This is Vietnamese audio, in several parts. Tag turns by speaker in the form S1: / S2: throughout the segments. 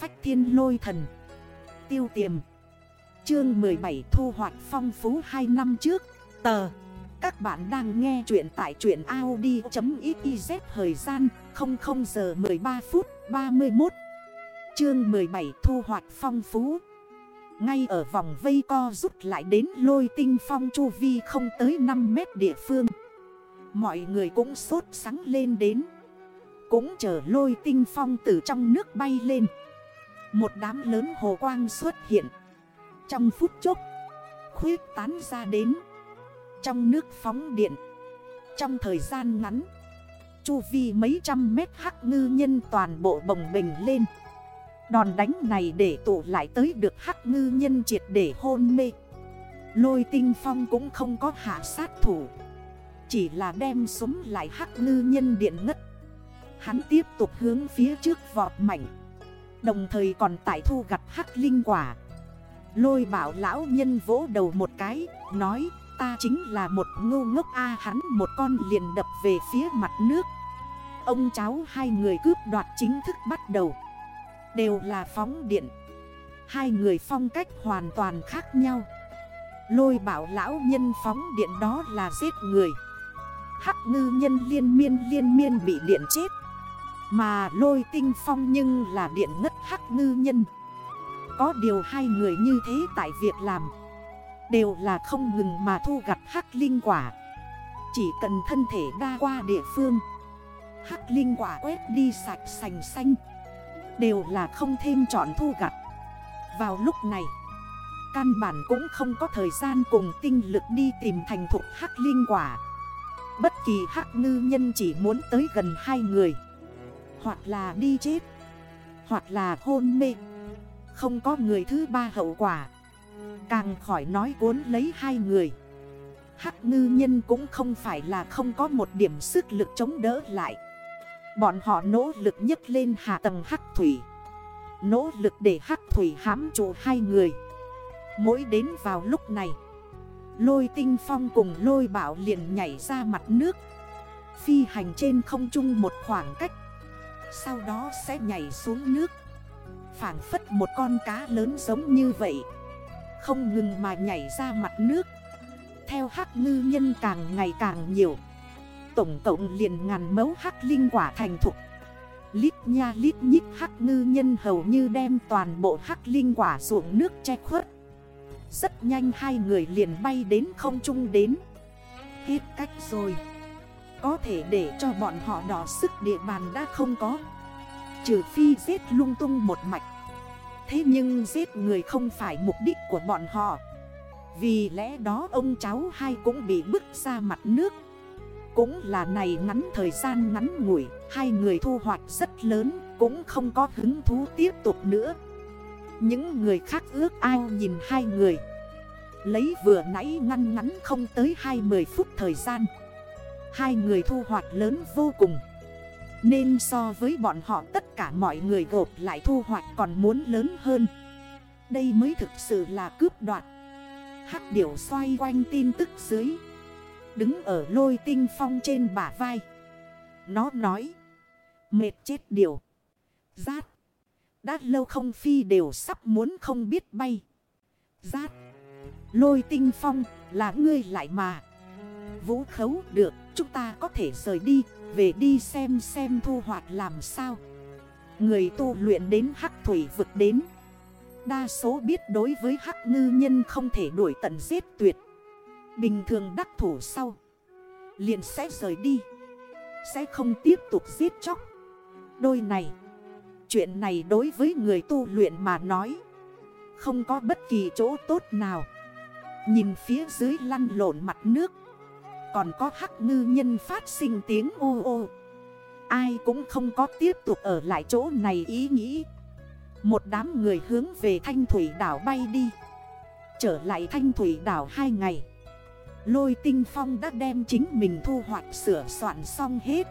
S1: phách thiên lôi thần. Tiêu tiềm. Chương 17 thu hoạch phong phú 2 năm trước. Tờ. Các bạn đang nghe chuyện tại chuyện Audi.xyz Thời gian 00 giờ 13 phút 31 Chương 17 thu hoạch phong phú. Ngay ở vòng vây co rút lại đến lôi tinh phong chu vi không tới 5 mét địa phương. Mọi người cũng sốt sắng lên đến. Cũng chờ lôi tinh phong từ trong nước bay lên. Một đám lớn hồ quang xuất hiện. Trong phút chốc, Khuyết tán ra đến. Trong nước phóng điện. Trong thời gian ngắn, Chu vi mấy trăm mét hắc ngư nhân toàn bộ bồng bình lên. Đòn đánh này để tụ lại tới được hắc ngư nhân triệt để hôn mê. Lôi tinh phong cũng không có hạ sát thủ. Chỉ là đem súng lại hắc ngư nhân điện ngất. Hắn tiếp tục hướng phía trước vọt mảnh Đồng thời còn tại thu gặt hắc linh quả. Lôi bảo lão nhân vỗ đầu một cái, Nói, ta chính là một ngu ngốc A, hắn một con liền đập về phía mặt nước. Ông cháu hai người cướp đoạt chính thức bắt đầu. Đều là phóng điện. Hai người phong cách hoàn toàn khác nhau. Lôi bảo lão nhân phóng điện đó là giết người. Hắc ngư nhân liên miên liên miên bị điện chết. Mà lôi tinh phong nhưng là điện ngất hắc ngư nhân. Có điều hai người như thế tại việc làm. Đều là không ngừng mà thu gặt hắc linh quả. Chỉ cần thân thể đa qua địa phương. Hắc linh quả quét đi sạch sành xanh. Đều là không thêm chọn thu gặt. Vào lúc này, Căn bản cũng không có thời gian cùng tinh lực đi tìm thành thục hắc linh quả. Bất kỳ hắc ngư nhân chỉ muốn tới gần hai người. Hoặc là đi chết. Hoặc là hôn mê. Không có người thứ ba hậu quả. Càng khỏi nói cuốn lấy hai người. Hắc ngư nhân cũng không phải là không có một điểm sức lực chống đỡ lại. Bọn họ nỗ lực nhấc lên hạ tầng hắc thủy. Nỗ lực để hắc thủy hãm trụ hai người. Mỗi đến vào lúc này, Lôi tinh phong cùng lôi bảo liền nhảy ra mặt nước. Phi hành trên không trung một khoảng cách sau đó sẽ nhảy xuống nước. Phản phất một con cá lớn giống như vậy. Không ngừng mà nhảy ra mặt nước. Theo hắc ngư nhân càng ngày càng nhiều. Tổng cộng liền ngàn mẫu hắc linh quả thành thục. Lít nha lít nhít hắc ngư nhân hầu như đem toàn bộ hắc linh quả ruộng nước che khuất. Rất nhanh hai người liền bay đến không trung đến. Hết cách rồi. Có thể để cho bọn họ đỏ sức địa bàn đã không có. Trừ phi giết lung tung một mạch. Thế nhưng giết người không phải mục đích của bọn họ. Vì lẽ đó ông cháu hai cũng bị bức ra mặt nước. Cũng là này ngắn thời gian ngắn ngủi, Hai người thu hoạch rất lớn, Cũng không có hứng thú tiếp tục nữa. Những người khác ước ao nhìn hai người. Lấy vừa nãy ngăn ngắn không tới 20 phút thời gian. Hai người thu hoạch lớn vô cùng. Nên so với bọn họ tất cả mọi người gộp lại thu hoạch còn muốn lớn hơn. Đây mới thực sự là cướp đoạt. Hắc điểu xoay quanh tin tức dưới. Đứng ở lôi tinh phong trên bả vai. Nó nói, Mệt chết điều Rát. Đã lâu không phi đều sắp muốn không biết bay. Rát. Lôi tinh phong, là ngươi lại mà. Vũ khấu được. Chúng ta có thể rời đi, Về đi xem xem thu hoạch làm sao. Người tu luyện đến hắc thủy vực đến. Đa số biết đối với hắc ngư nhân không thể đuổi tận giết tuyệt. Bình thường đắc thủ sau, Liền sẽ rời đi, Sẽ không tiếp tục giết chóc. Đôi này, Chuyện này đối với người tu luyện mà nói, Không có bất kỳ chỗ tốt nào. Nhìn phía dưới lăn lộn mặt nước còn có hắc ngư nhân phát sinh tiếng ô ô. Ai cũng không có tiếp tục ở lại chỗ này ý nghĩ. Một đám người hướng về thanh thủy đảo bay đi. Trở lại thanh thủy đảo hai ngày. Lôi tinh phong đã đem chính mình thu hoạch sửa soạn xong hết.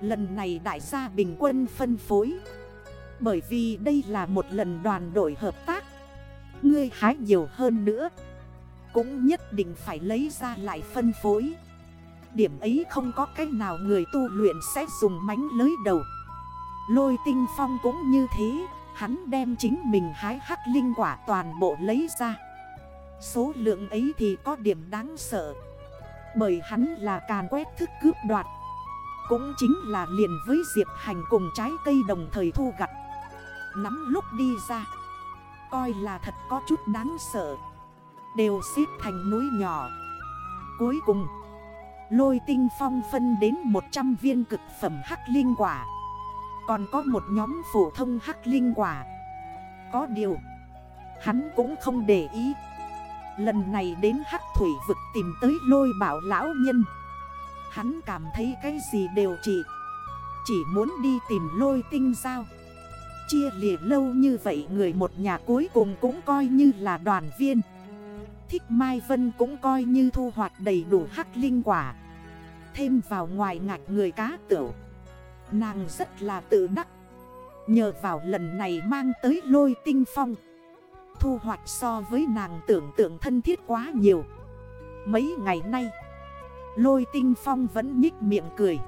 S1: Lần này đại gia bình quân phân phối. Bởi vì đây là một lần đoàn đội hợp tác. Ngươi hái nhiều hơn nữa. Cũng nhất định phải lấy ra lại phân phối. Điểm ấy không có cách nào người tu luyện sẽ dùng mánh lưới đầu. Lôi tinh phong cũng như thế, Hắn đem chính mình hái hắc linh quả toàn bộ lấy ra. Số lượng ấy thì có điểm đáng sợ, Bởi hắn là càn quét thức cướp đoạt. Cũng chính là liền với Diệp Hành cùng trái cây đồng thời thu gặt. Nắm lúc đi ra, Coi là thật có chút đáng sợ. Đều xếp thành núi nhỏ. Cuối cùng, Lôi tinh phong phân đến 100 viên cực phẩm hắc linh quả. Còn có một nhóm phổ thông hắc linh quả. Có điều, Hắn cũng không để ý. Lần này đến hắc thủy vực tìm tới lôi bảo lão nhân. Hắn cảm thấy cái gì đều chỉ Chỉ muốn đi tìm lôi tinh sao? Chia lìa lâu như vậy người một nhà cuối cùng cũng coi như là đoàn viên. Thích Mai Vân cũng coi như thu hoạch đầy đủ hắc linh quả. Thêm vào ngoài ngạch người cá tửu. Nàng rất là tự đắc. Nhờ vào lần này mang tới lôi tinh phong. Thu hoạch so với nàng tưởng tượng thân thiết quá nhiều. Mấy ngày nay, Lôi tinh phong vẫn nhích miệng cười.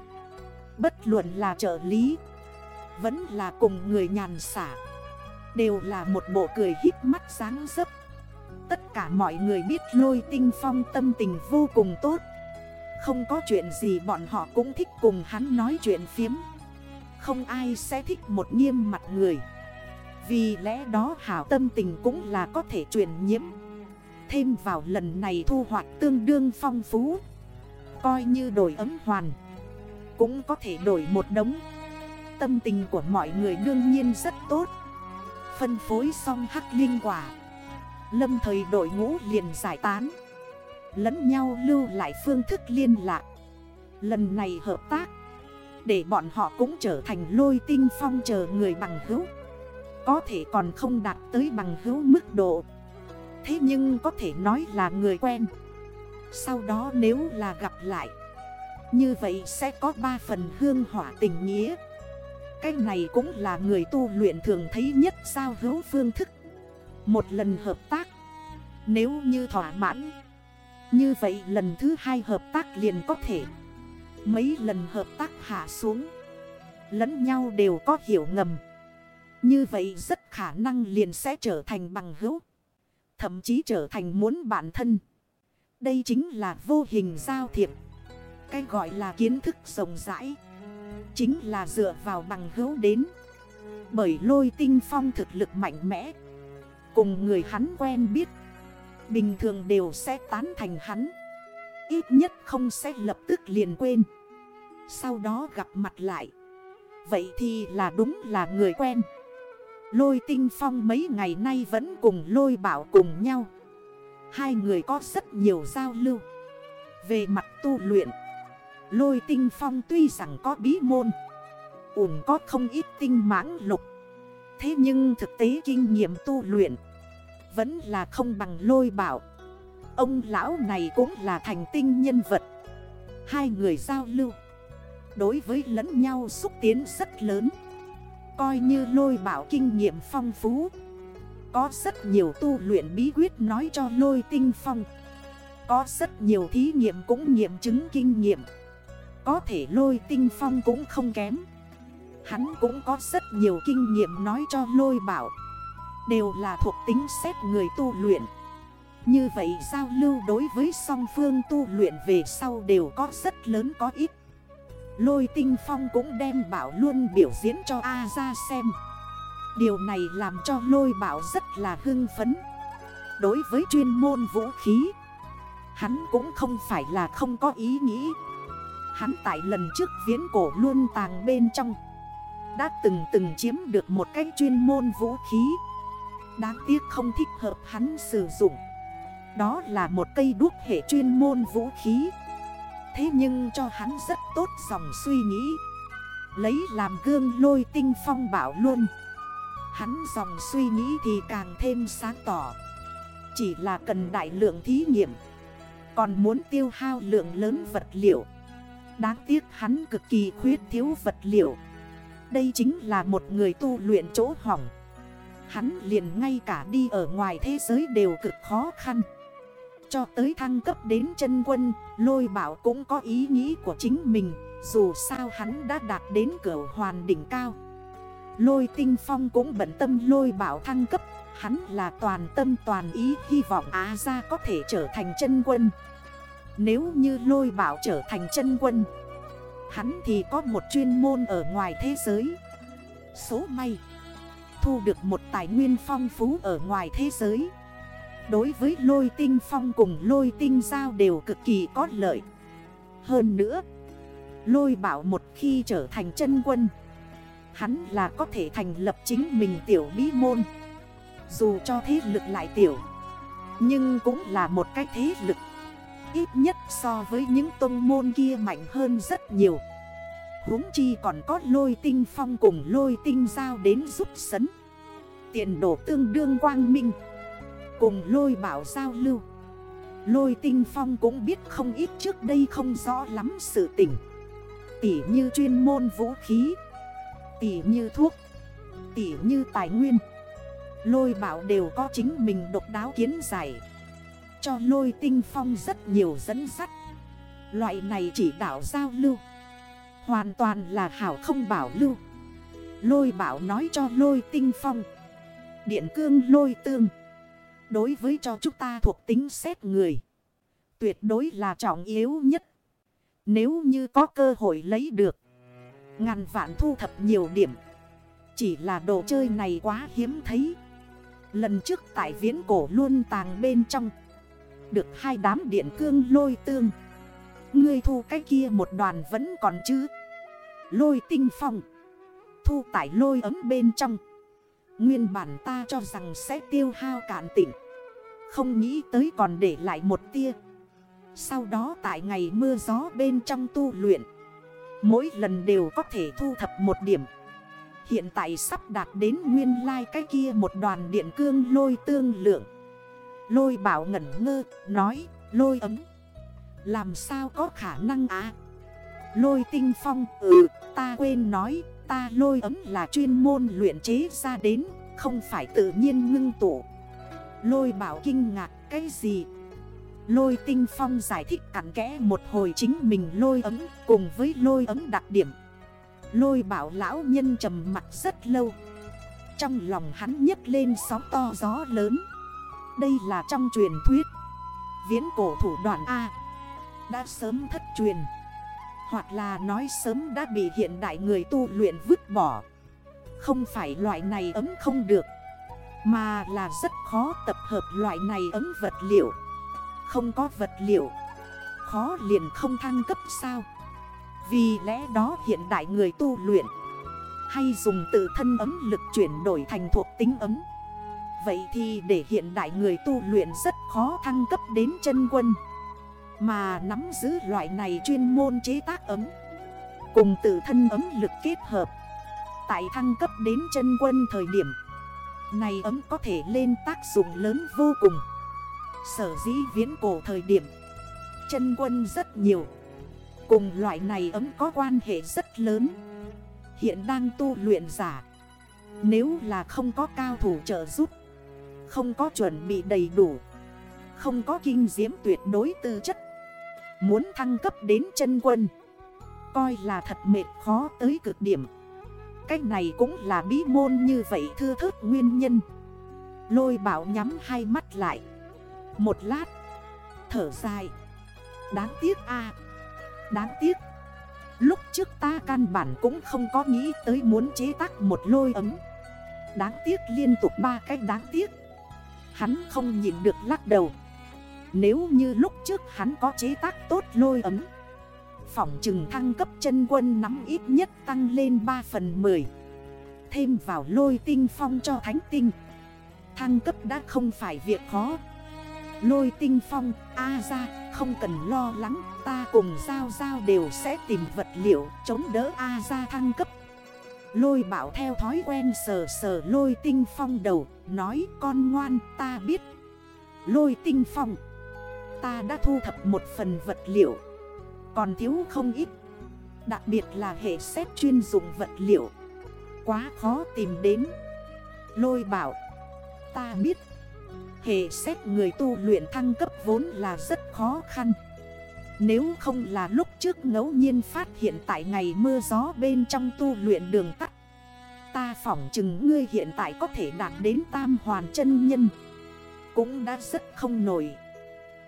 S1: Bất luận là trợ lý, Vẫn là cùng người nhàn xả, Đều là một bộ cười hít mắt sáng dấp cả mọi người biết lôi tinh phong tâm tình vô cùng tốt. Không có chuyện gì bọn họ cũng thích cùng hắn nói chuyện phiếm. Không ai sẽ thích một nghiêm mặt người. Vì lẽ đó hảo tâm tình cũng là có thể truyền nhiễm. Thêm vào lần này thu hoạch tương đương phong phú. Coi như đổi ấm hoàn. Cũng có thể đổi một đống. Tâm tình của mọi người đương nhiên rất tốt. Phân phối xong hắc linh quả. Lâm thời đội ngũ liền giải tán. Lẫn nhau lưu lại phương thức liên lạc. Lần này hợp tác, Để bọn họ cũng trở thành lôi tinh phong chờ người bằng hữu. Có thể còn không đạt tới bằng hữu mức độ. Thế nhưng có thể nói là người quen. Sau đó nếu là gặp lại, Như vậy sẽ có ba phần hương hỏa tình nghĩa. Cái này cũng là người tu luyện thường thấy nhất sao hữu phương thức một lần hợp tác. Nếu như thỏa mãn, Như vậy lần thứ hai hợp tác liền có thể. Mấy lần hợp tác hạ xuống, Lẫn nhau đều có hiểu ngầm. Như vậy rất khả năng liền sẽ trở thành bằng hữu, Thậm chí trở thành muốn bản thân. Đây chính là vô hình giao thiệp. Cái gọi là kiến thức rộng rãi, Chính là dựa vào bằng hữu đến. Bởi lôi tinh phong thực lực mạnh mẽ Cùng người hắn quen biết. Bình thường đều sẽ tán thành hắn. Ít nhất không sẽ lập tức liền quên. Sau đó gặp mặt lại. Vậy thì là đúng là người quen. Lôi tinh phong mấy ngày nay vẫn cùng lôi bảo cùng nhau. Hai người có rất nhiều giao lưu. Về mặt tu luyện, Lôi tinh phong tuy rằng có bí môn Ổn có không ít tinh mãng lục. Thế nhưng thực tế kinh nghiệm tu luyện vẫn là không bằng lôi bảo. Ông lão này cũng là thành tinh nhân vật. Hai người giao lưu, Đối với lẫn nhau xúc tiến rất lớn. Coi như lôi bảo kinh nghiệm phong phú, Có rất nhiều tu luyện bí quyết nói cho lôi tinh phong. Có rất nhiều thí nghiệm cũng nghiệm chứng kinh nghiệm. Có thể lôi tinh phong cũng không kém. Hắn cũng có rất nhiều kinh nghiệm nói cho lôi bảo. Đều là thuộc tính xét người tu luyện. Như vậy giao lưu đối với song phương tu luyện về sau đều có rất lớn có ít. Lôi tinh phong cũng đem bảo luôn biểu diễn cho A ra xem. Điều này làm cho lôi bảo rất là hưng phấn. Đối với chuyên môn vũ khí, Hắn cũng không phải là không có ý nghĩ. Hắn tại lần trước viễn cổ luôn tàng bên trong, Đã từng từng chiếm được một cái chuyên môn vũ khí. Đáng tiếc không thích hợp hắn sử dụng. Đó là một cây đuốc hệ chuyên môn vũ khí. Thế nhưng cho hắn rất tốt dòng suy nghĩ. Lấy làm gương lôi tinh phong bảo luôn. Hắn dòng suy nghĩ thì càng thêm sáng tỏ. Chỉ là cần đại lượng thí nghiệm. Còn muốn tiêu hao lượng lớn vật liệu. Đáng tiếc hắn cực kỳ khuyết thiếu vật liệu. Đây chính là một người tu luyện chỗ hỏng. Hắn liền ngay cả đi ở ngoài thế giới đều cực khó khăn. Cho tới thăng cấp đến chân quân, Lôi bảo cũng có ý nghĩ của chính mình. Dù sao hắn đã đạt đến cửa hoàn đỉnh cao. Lôi tinh phong cũng bận tâm lôi bảo thăng cấp. Hắn là toàn tâm toàn ý hy vọng Á gia có thể trở thành chân quân. Nếu như lôi bảo trở thành chân quân, Hắn thì có một chuyên môn ở ngoài thế giới. Số may. Thu được một tài nguyên phong phú ở ngoài thế giới. Đối với lôi tinh phong cùng lôi tinh giao đều cực kỳ có lợi. Hơn nữa, Lôi bảo một khi trở thành chân quân, Hắn là có thể thành lập chính mình tiểu bí môn. Dù cho thế lực lại tiểu, Nhưng cũng là một cái thế lực Ít nhất so với những tôn môn kia mạnh hơn rất nhiều. Huống chi còn có lôi tinh phong cùng lôi tinh giao đến giúp sấn Tiền đổ tương đương quang minh. Cùng lôi bảo giao lưu. Lôi tinh phong cũng biết không ít trước đây không rõ lắm sự tình. Tỉ như chuyên môn vũ khí. Tỉ như thuốc. Tỉ như tài nguyên. Lôi bảo đều có chính mình độc đáo kiến giải. Cho lôi tinh phong rất nhiều dẫn sắt. Loại này chỉ đảo giao lưu. Hoàn toàn là hảo không bảo lưu. Lôi bảo nói cho lôi tinh phong. Điện cương lôi tương. Đối với cho chúng ta thuộc tính xét người, Tuyệt đối là trọng yếu nhất. Nếu như có cơ hội lấy được, Ngàn vạn thu thập nhiều điểm. Chỉ là đồ chơi này quá hiếm thấy. Lần trước tại viễn cổ luôn tàng bên trong, Được hai đám điện cương lôi tương. Ngươi thu cái kia một đoàn vẫn còn chứ? Lôi tinh phong, Thu tải lôi ấm bên trong. Nguyên bản ta cho rằng sẽ tiêu hao cạn tỉnh Không nghĩ tới còn để lại một tia. Sau đó tại ngày mưa gió bên trong tu luyện Mỗi lần đều có thể thu thập một điểm. Hiện tại sắp đạt đến nguyên lai like cái kia một đoàn điện cương lôi tương lượng. Lôi bảo ngẩn ngơ, nói, lôi ấm Làm sao có khả năng á Lôi tinh phong, ừ, ta quên nói Ta lôi ấm là chuyên môn luyện chế ra đến, Không phải tự nhiên ngưng tụ. Lôi bảo kinh ngạc, cái gì? Lôi tinh phong giải thích cặn kẽ một hồi chính mình lôi ấm Cùng với lôi ấm đặc điểm. Lôi bảo lão nhân trầm mặt rất lâu. Trong lòng hắn nhấc lên sóng to gió lớn. Đây là trong truyền thuyết. Viễn cổ thủ đoạn A. Đã sớm thất truyền hoặc là nói sớm đã bị hiện đại người tu luyện vứt bỏ. Không phải loại này ấm không được, Mà là rất khó tập hợp loại này ấm vật liệu. Không có vật liệu, Khó liền không thăng cấp sao? Vì lẽ đó hiện đại người tu luyện Hay dùng tự thân ấm lực chuyển đổi thành thuộc tính ấm. Vậy thì để hiện đại người tu luyện rất khó thăng cấp đến chân quân mà nắm giữ loại này chuyên môn chế tác ấm. Cùng tự thân ấm lực kết hợp. Tại thăng cấp đến chân quân thời điểm, Này ấm có thể lên tác dụng lớn vô cùng. Sở dĩ viễn cổ thời điểm, Chân quân rất nhiều. Cùng loại này ấm có quan hệ rất lớn. Hiện đang tu luyện giả, Nếu là không có cao thủ trợ giúp, Không có chuẩn bị đầy đủ, Không có kinh diễm tuyệt đối tư chất Muốn thăng cấp đến chân quân. Coi là thật mệt khó tới cực điểm. Cách này cũng là bí môn như vậy thưa thức nguyên nhân. Lôi bảo nhắm hai mắt lại. Một lát, Thở dài. Đáng tiếc a. Đáng tiếc. Lúc trước ta căn bản cũng không có nghĩ tới muốn chế tác một lôi ấm. Đáng tiếc liên tục ba cách đáng tiếc. Hắn không nhìn được lắc đầu nếu như lúc trước hắn có chế tác tốt lôi ấm Phỏng trừng thăng cấp chân quân nắm ít nhất tăng lên 3 phần 10 Thêm vào lôi tinh phong cho thánh tinh. Thăng cấp đã không phải việc khó. Lôi tinh phong, A ra, không cần lo lắng Ta cùng Giao Giao đều sẽ tìm vật liệu chống đỡ A ra thăng cấp. Lôi bảo theo thói quen sờ sờ lôi tinh phong đầu Nói con ngoan ta biết. Lôi tinh phong Ta đã thu thập một phần vật liệu. Còn thiếu không ít. Đặc biệt là hệ xét chuyên dụng vật liệu. Quá khó tìm đến. Lôi bảo. Ta biết. Hệ xét người tu luyện thăng cấp vốn là rất khó khăn. Nếu không là lúc trước ngẫu nhiên phát hiện tại ngày mưa gió bên trong tu luyện đường tắt. Ta phỏng chừng ngươi hiện tại có thể đạt đến tam hoàn chân nhân. Cũng đã rất không nổi.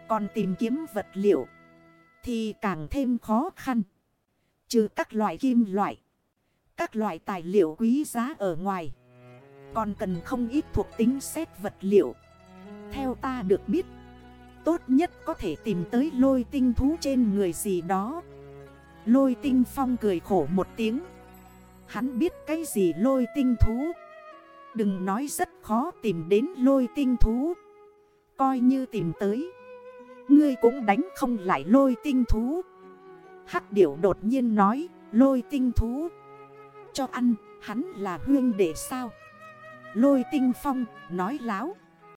S1: Còn tìm kiếm vật liệu, Thì càng thêm khó khăn. Trừ các loại kim loại, Các loại tài liệu quý giá ở ngoài, Còn cần không ít thuộc tính xét vật liệu. Theo ta được biết, Tốt nhất có thể tìm tới lôi tinh thú trên người gì đó. Lôi tinh phong cười khổ một tiếng. Hắn biết cái gì lôi tinh thú? Đừng nói rất khó tìm đến lôi tinh thú. Coi như tìm tới. Ngươi cũng đánh không lại lôi tinh thú. Hắc điểu đột nhiên nói, Lôi tinh thú, Cho ăn, hắn là huyên để sao? Lôi tinh phong, nói láo